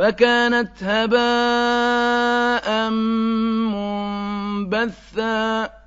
فَكَانَتْ هَبَاءً مُّنبَثًّا.